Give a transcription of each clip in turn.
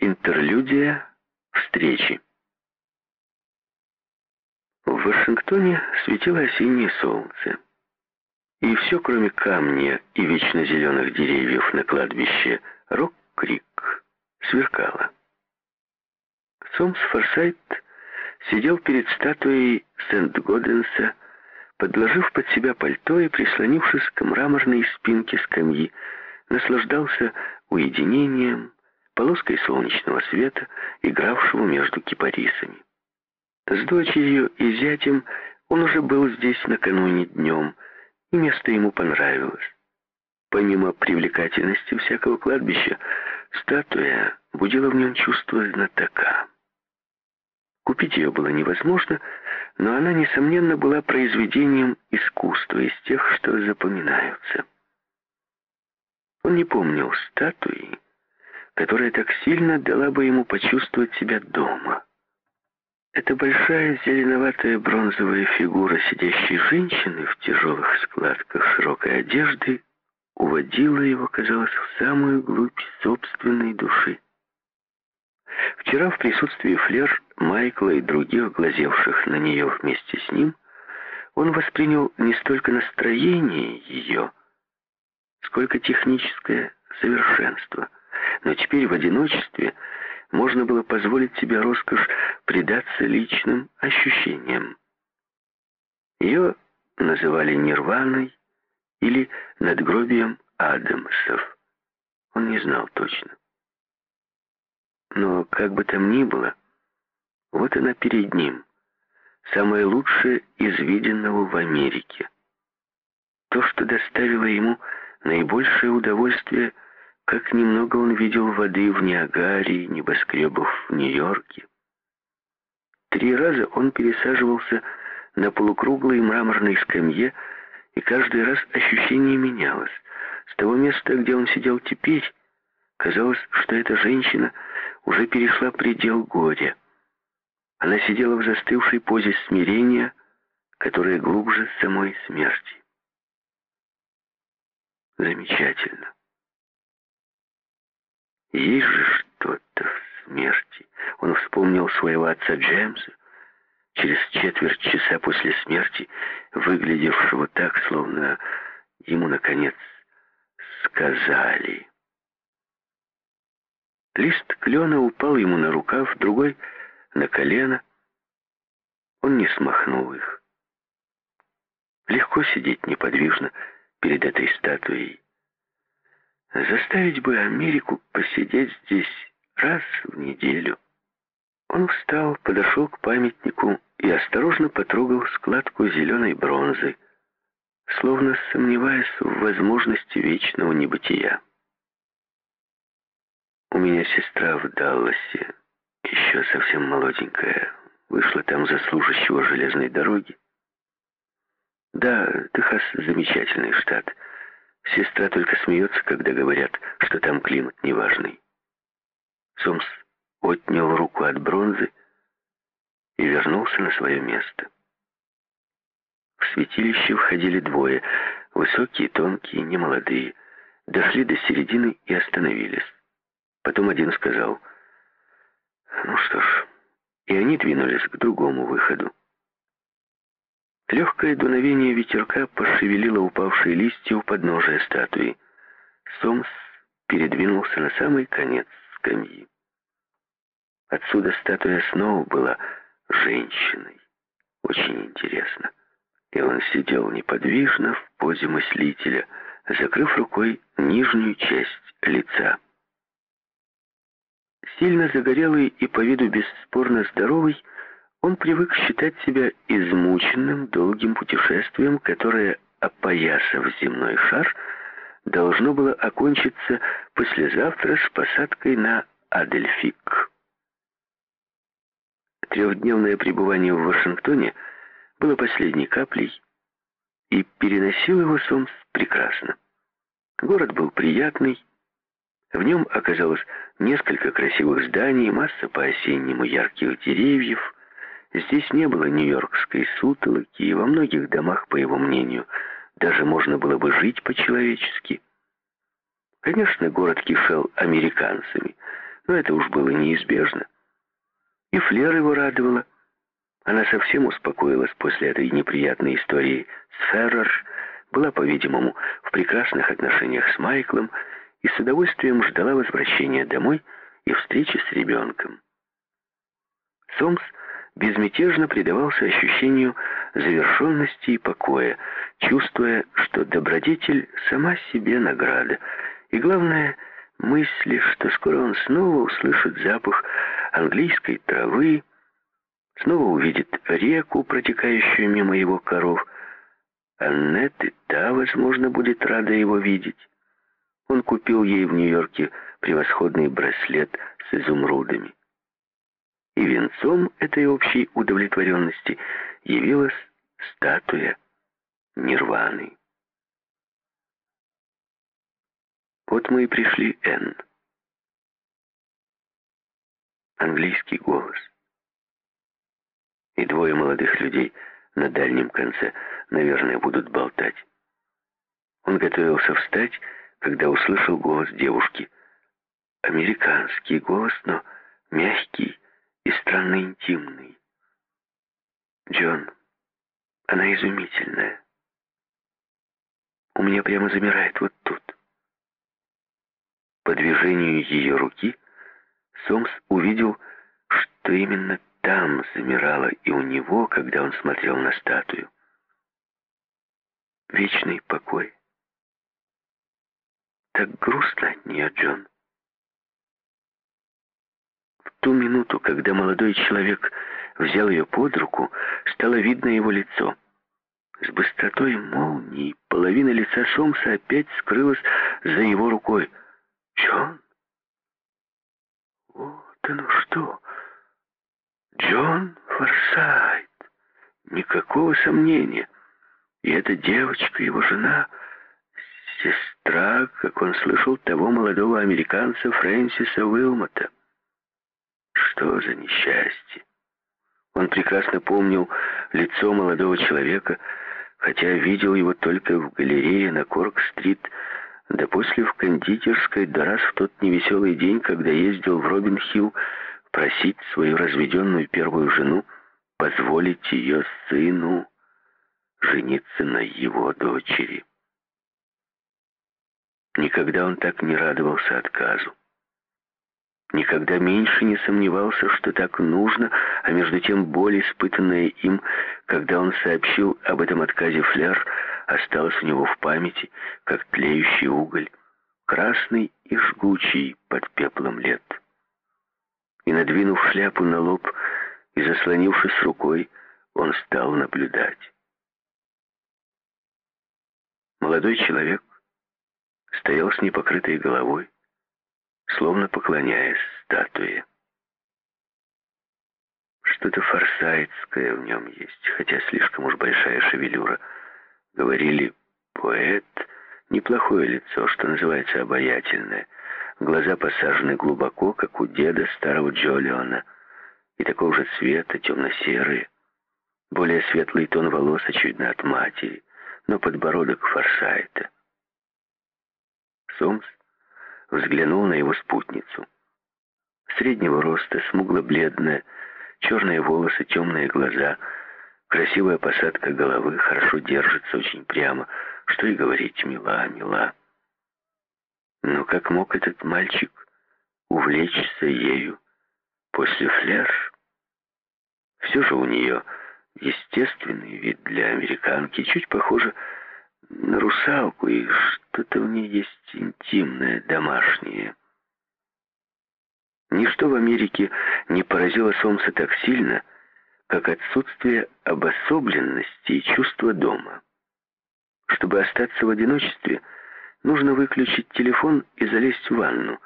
Интерлюдия встречи. В Вашингтоне светило осеннее солнце. И все, кроме камня и вечно зеленых деревьев на кладбище Рок-Крик, сверкало. Сомс Форсайт сидел перед статуей Сент-Годенса, подложив под себя пальто и прислонившись к мраморной спинке скамьи, наслаждался уединением, полоской солнечного света, игравшего между кипарисами. С дочерью и зятем он уже был здесь накануне днем, и место ему понравилось. Помимо привлекательности всякого кладбища, статуя будила в нем чувство знатока. Купить ее было невозможно, но она, несомненно, была произведением искусства из тех, что запоминаются. Он не помнил статуи, которая так сильно дала бы ему почувствовать себя дома. Эта большая зеленоватая бронзовая фигура сидящей женщины в тяжелых складках широкой одежды уводила его, казалось, в самую глубь собственной души. Вчера в присутствии Флер, Майкла и других, глазевших на нее вместе с ним, он воспринял не столько настроение ее, сколько техническое совершенство — но теперь в одиночестве можно было позволить себе роскошь предаться личным ощущениям. Ее называли нирваной или надгробием Адамсов. Он не знал точно. Но как бы там ни было, вот она перед ним, самое лучшее из виденного в Америке. То, что доставило ему наибольшее удовольствие – как немного он видел воды в Ниагаре, небоскребов в Нью-Йорке. Три раза он пересаживался на полукруглой мраморной скамье, и каждый раз ощущение менялось. С того места, где он сидел теперь, казалось, что эта женщина уже перешла предел горя. Она сидела в застывшей позе смирения, которая глубже самой смерти. Замечательно. Есть же что-то в смерти. Он вспомнил своего отца Джеймса, через четверть часа после смерти, выглядевшего так, словно ему, наконец, сказали. Лист клена упал ему на рукав, другой — на колено. Он не смахнул их. Легко сидеть неподвижно перед этой статуей. Заставить бы Америку посидеть здесь раз в неделю. Он встал, подошел к памятнику и осторожно потрогал складку зеленой бронзы, словно сомневаясь в возможности вечного небытия. У меня сестра в Далласе, еще совсем молоденькая, вышла там за служащего железной дороги. Да, Техас замечательный штат — Сестра только смеется, когда говорят, что там климат неважный. Сомс отнял руку от бронзы и вернулся на свое место. В святилище входили двое, высокие, тонкие, немолодые, дошли до середины и остановились. Потом один сказал, «Ну что ж», и они двинулись к другому выходу. Легкое дуновение ветерка пошевелило упавшие листья у подножия статуи. Сомс передвинулся на самый конец скамьи. Отсюда статуя снова была женщиной. Очень интересно. И он сидел неподвижно в позе мыслителя, закрыв рукой нижнюю часть лица. Сильно загорелый и по виду бесспорно здоровый, он привык считать себя измученным долгим путешествием, которое, опоясав земной шар, должно было окончиться послезавтра с посадкой на Адельфик. Трехдневное пребывание в Вашингтоне было последней каплей, и переносил его Сомс прекрасно. Город был приятный, в нем оказалось несколько красивых зданий, масса по-осеннему ярких деревьев — Здесь не было нью-йоркской сутолоки, и во многих домах, по его мнению, даже можно было бы жить по-человечески. Конечно, город кишел американцами, Но это уж было неизбежно. И Флер его радовала. Она совсем успокоилась после этой неприятной истории с Феррер, была, по-видимому, в прекрасных отношениях с Майклом и с удовольствием ждала возвращения домой и встречи с ребенком. Сомс безмятежно предавался ощущению завершенности и покоя, чувствуя, что добродетель сама себе награда, и, главное, мысли, что скоро он снова услышит запах английской травы, снова увидит реку, протекающую мимо его коров. Аннет и та, возможно, будет рада его видеть. Он купил ей в Нью-Йорке превосходный браслет с изумрудами. И венцом этой общей удовлетворенности явилась статуя Нирваны. Вот мы и пришли, Энн. Английский голос. И двое молодых людей на дальнем конце, наверное, будут болтать. Он готовился встать, когда услышал голос девушки. Американский голос, но мягкий, и странно интимный. Джон, она изумительная. У меня прямо замирает вот тут. По движению ее руки Сомс увидел, что именно там замирала и у него, когда он смотрел на статую. Вечный покой. Так грустно от нее, Джон ту минуту, когда молодой человек взял ее под руку, стало видно его лицо. С быстротой молнии половина лица Сомса опять скрылась за его рукой. «Джон? Вот оно что! Джон Форсайт! Никакого сомнения. И эта девочка, его жена, сестра, как он слышал, того молодого американца Фрэнсиса Уилмота. Что за несчастье? Он прекрасно помнил лицо молодого человека, хотя видел его только в галерее на Корк-стрит, да после в кондитерской, да раз в тот невеселый день, когда ездил в Робин-Хилл просить свою разведенную первую жену позволить ее сыну жениться на его дочери. Никогда он так не радовался отказу никогда меньше не сомневался, что так нужно, а между тем боль, испытанная им, когда он сообщил об этом отказе Фляр, осталась у него в памяти, как тлеющий уголь, красный и жгучий под пеплом лет. И, надвинув шляпу на лоб и заслонившись рукой, он стал наблюдать. Молодой человек стоял с непокрытой головой, словно поклоняясь статуе. Что-то форсайтское в нем есть, хотя слишком уж большая шевелюра. Говорили, поэт, неплохое лицо, что называется обаятельное. Глаза посажены глубоко, как у деда старого Джолиона, и такого же цвета, темно-серые. Более светлый тон волос, очевидно, от матери, но подбородок Форсайта. Сомс взглянул на его спутницу. Среднего роста, смугло-бледная, черные волосы, темные глаза, красивая посадка головы, хорошо держится, очень прямо. Что и говорить, мила, мила. Но как мог этот мальчик увлечься ею после флер? Все же у нее естественный вид для американки, чуть похоже на русалку, и что-то в ней есть интимное, домашнее. Ничто в Америке не поразило Сомса так сильно, как отсутствие обособленности и чувства дома. Чтобы остаться в одиночестве, нужно выключить телефон и залезть в ванну,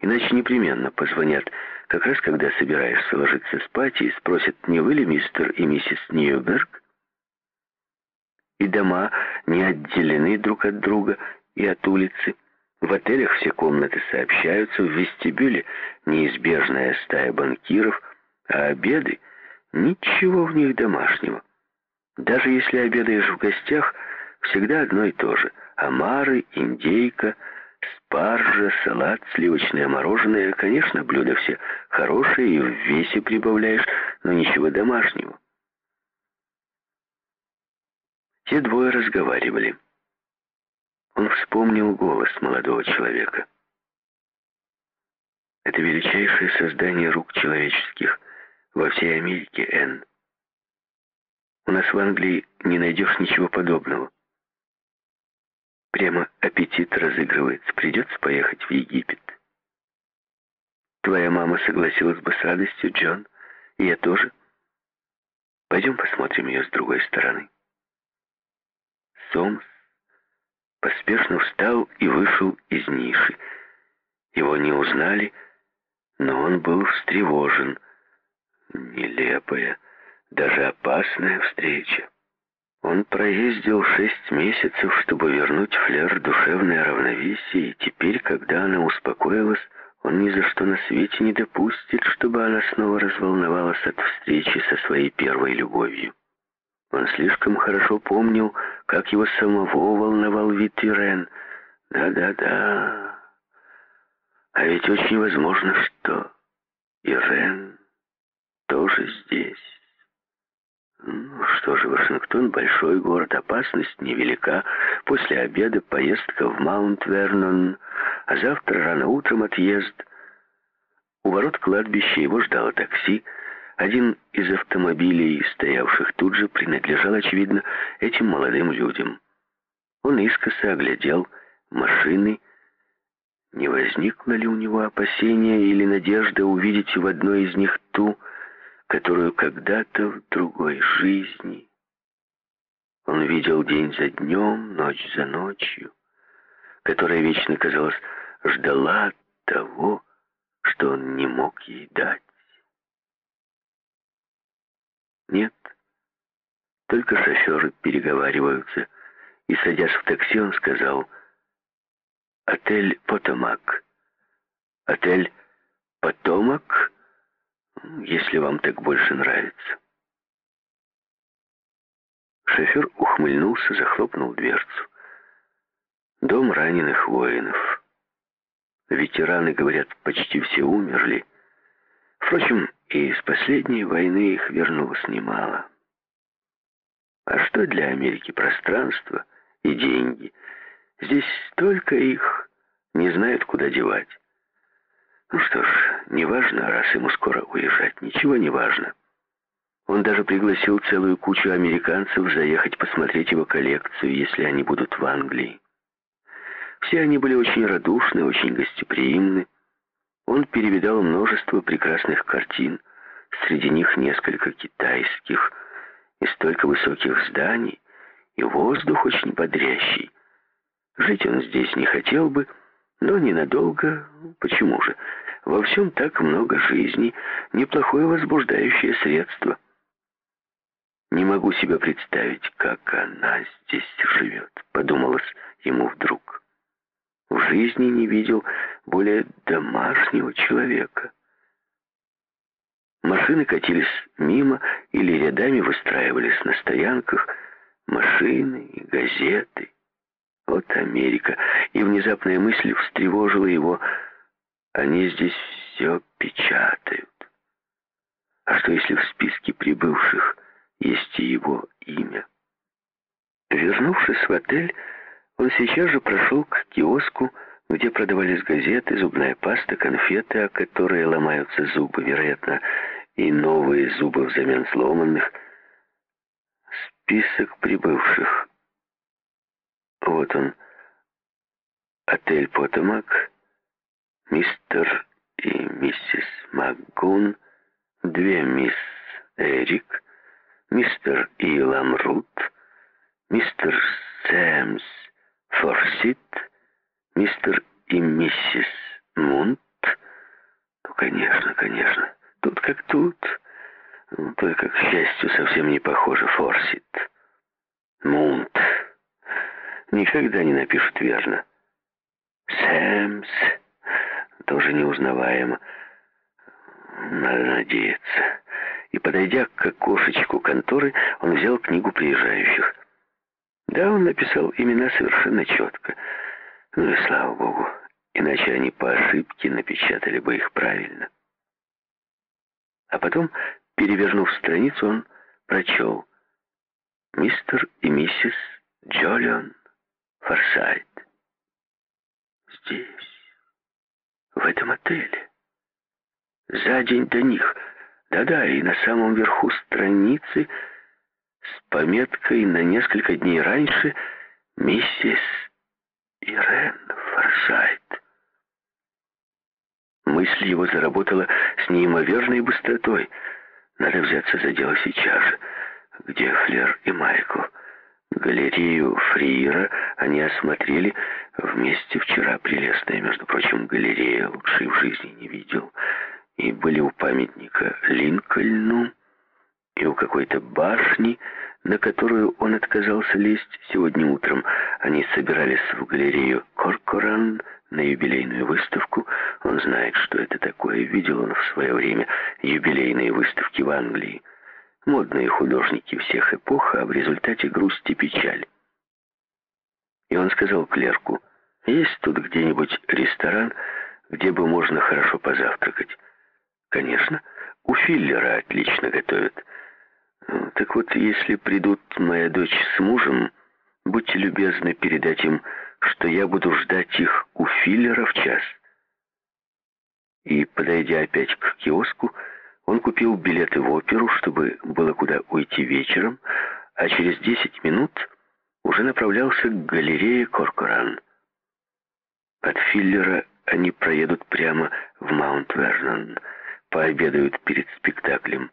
иначе непременно позвонят, как раз когда собираешься ложиться спать и спросят, не вы ли мистер и миссис Ньюберг? И дома не отделены друг от друга и от улицы. В отелях все комнаты сообщаются, в вестибюле неизбежная стая банкиров, а обеды — ничего в них домашнего. Даже если обедаешь в гостях, всегда одно и то же — омары, индейка, спаржа, салат, сливочное мороженое. Конечно, блюда все хорошие и в весе прибавляешь, но ничего домашнего. Те двое разговаривали. Он вспомнил голос молодого человека. Это величайшее создание рук человеческих во всей Америке, Энн. У нас в Англии не найдешь ничего подобного. Прямо аппетит разыгрывается. Придется поехать в Египет. Твоя мама согласилась бы с радостью, Джон, и я тоже. Пойдем посмотрим ее с другой стороны. Сомс поспешно встал и вышел из ниши. Его не узнали, но он был встревожен. Нелепая, даже опасная встреча. Он проездил шесть месяцев, чтобы вернуть Флер душевное равновесие, и теперь, когда она успокоилась, он ни за что на свете не допустит, чтобы она снова разволновалась от встречи со своей первой любовью. Он слишком хорошо помнил, как его самого волновал вид Ирен. Да-да-да. А ведь очень возможно, что Ирен тоже здесь. Ну что же, Вашингтон — большой город, опасность невелика. После обеда поездка в Маунт-Вернон, а завтра рано утром отъезд. У ворот кладбища его ждало такси, один из автомобилей, стоявших тут же, принадлежал, очевидно, этим молодым людям. Он искоса оглядел машины. Не возникло ли у него опасения или надежда увидеть в одной из них ту, которую когда-то в другой жизни он видел день за днем, ночь за ночью, которая вечно, казалось, ждала того, что он не мог ей дать. Нет. Только шоферы переговариваются. И, садясь в такси, он сказал «Отель Потомак». «Отель Потомак, если вам так больше нравится». Шофер ухмыльнулся, захлопнул дверцу. Дом раненых воинов. Ветераны, говорят, почти все умерли. Впрочем, и из последней войны их вернулось немало. А что для Америки пространство и деньги? Здесь столько их, не знают, куда девать. Ну что ж, неважно, раз ему скоро уезжать, ничего не важно. Он даже пригласил целую кучу американцев заехать посмотреть его коллекцию, если они будут в Англии. Все они были очень радушны, очень гостеприимны. Он перевидал множество прекрасных картин, среди них несколько китайских, и столько высоких зданий, и воздух очень бодрящий. Жить он здесь не хотел бы, но ненадолго. Почему же? Во всем так много жизни, неплохое возбуждающее средство. Не могу себе представить, как она здесь живет, подумалось ему вдруг в жизни не видел более домашнего человека. Машины катились мимо или рядами выстраивались на стоянках, машины и газеты. Вот Америка, и внезапная мысль встревожила его. Они здесь все печатают. А что, если в списке прибывших есть и его имя? Вернувшись в отель, он сейчас же прошел к киоску, где продавались газеты, зубная паста, конфеты, о которые ломаются зубы, вероятно, и новые зубы взамен сломанных. Список прибывших. Вот он. Отель Потомак, мистер и миссис МакГун, две мисс Эрик, мистер и Ламрут, мистер Сэмс, Форсит, мистер и миссис Мунт. Ну, конечно, конечно. Тут как тут. Ну, только, к счастью, совсем не похоже Форсит. Мунт. Никогда не напишут верно. Сэмс. Тоже неузнаваемо. Надо надеяться. И, подойдя к окошечку конторы, он взял книгу приезжающих. Да, он написал имена совершенно четко. Ну и слава богу. иначе они по ошибке напечатали бы их правильно. А потом, перевернув страницу, он прочел «Мистер и миссис Джолион Форсайт». Здесь, в этом отеле. За день до них. Да-да, и на самом верху страницы с пометкой на несколько дней раньше «Миссис Ирен Форсайт». Мысль его заработала с неимоверной быстротой. Надо взяться за дело сейчас же. Где Флер и Майкл? Галерею Фриера они осмотрели вместе вчера. Прелестная, между прочим, галерея. Лучшей в жизни не видел. И были у памятника Линкольну, и у какой-то башни, на которую он отказался лезть сегодня утром. Они собирались в галерею Коркоран на юбилейную выставку. Он знает, что это такое. Видел он в свое время юбилейные выставки в Англии. Модные художники всех эпох, а в результате грусть и печаль. И он сказал клерку, есть тут где-нибудь ресторан, где бы можно хорошо позавтракать? Конечно, у Филлера отлично готовят. Так вот, если придут моя дочь с мужем, будьте любезны передать им, что я буду ждать их у Филлера в час. И, подойдя опять к киоску, он купил билеты в оперу, чтобы было куда уйти вечером, а через десять минут уже направлялся к галерее Коркоран. От Филлера они проедут прямо в Маунт-Вернон, пообедают перед спектаклем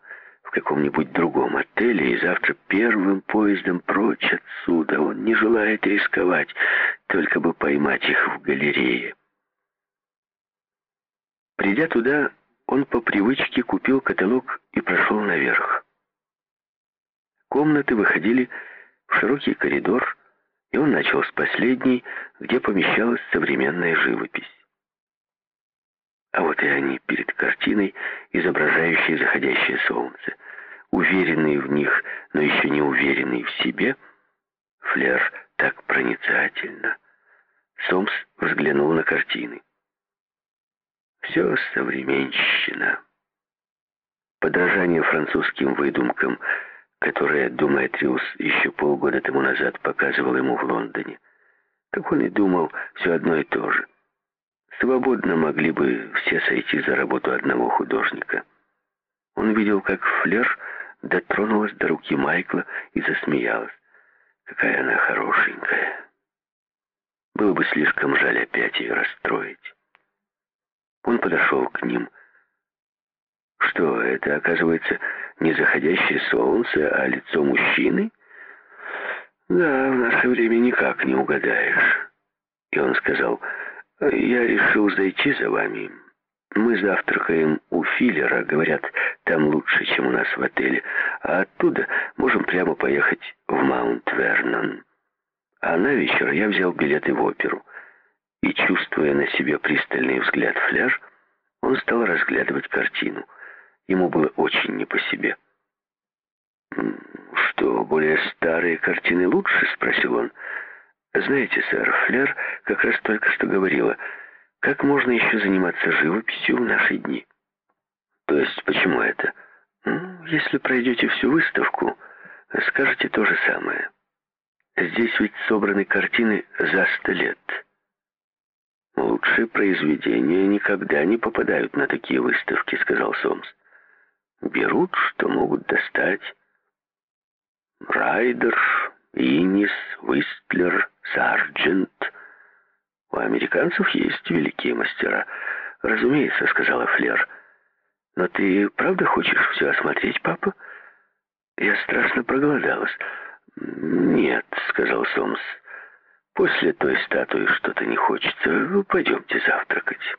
каком-нибудь другом отеле и завтра первым поездом прочь отсюда. Он не желает рисковать, только бы поймать их в галерее. Придя туда, он по привычке купил каталог и прошел наверх. Комнаты выходили в широкий коридор, и он начал с последней, где помещалась современная живопись. А вот и они перед картиной, изображающей заходящее солнце. Уверенный в них, но еще не уверенный в себе, Флер так проницательно. Сомс взглянул на картины. Все современщина. Подражание французским выдумкам, которые Думэтриус еще полгода тому назад показывал ему в Лондоне. Как он и думал, все одно и то же. Свободно могли бы все сойти за работу одного художника. Он видел, как Флер дотронулась до руки Майкла и засмеялась. Какая она хорошенькая. Было бы слишком жаль опять ее расстроить. Он подошел к ним. Что, это, оказывается, не заходящее солнце, а лицо мужчины? Да, в наше время никак не угадаешь. И он сказал... «Я решил зайти за вами. Мы завтракаем у Филлера, говорят, там лучше, чем у нас в отеле, а оттуда можем прямо поехать в Маунт-Вернон. А на вечер я взял билеты в оперу. И, чувствуя на себе пристальный взгляд Фляж, он стал разглядывать картину. Ему было очень не по себе. «Что, более старые картины лучше?» — спросил он. Знаете, сэр, Флер как раз только что говорила, как можно еще заниматься живописью в наши дни. То есть, почему это? Ну, если пройдете всю выставку, скажете то же самое. Здесь ведь собраны картины за сто лет. Лучшие произведения никогда не попадают на такие выставки, сказал Сомс. Берут, что могут достать. Райдер, Инис, Уистлер, Сарджент. У американцев есть великие мастера. Разумеется, сказала Флер. Но ты правда хочешь все осмотреть, папа? Я страшно проголодалась. Нет, сказал Сомс. После той статуи что-то не хочется. Пойдемте завтракать.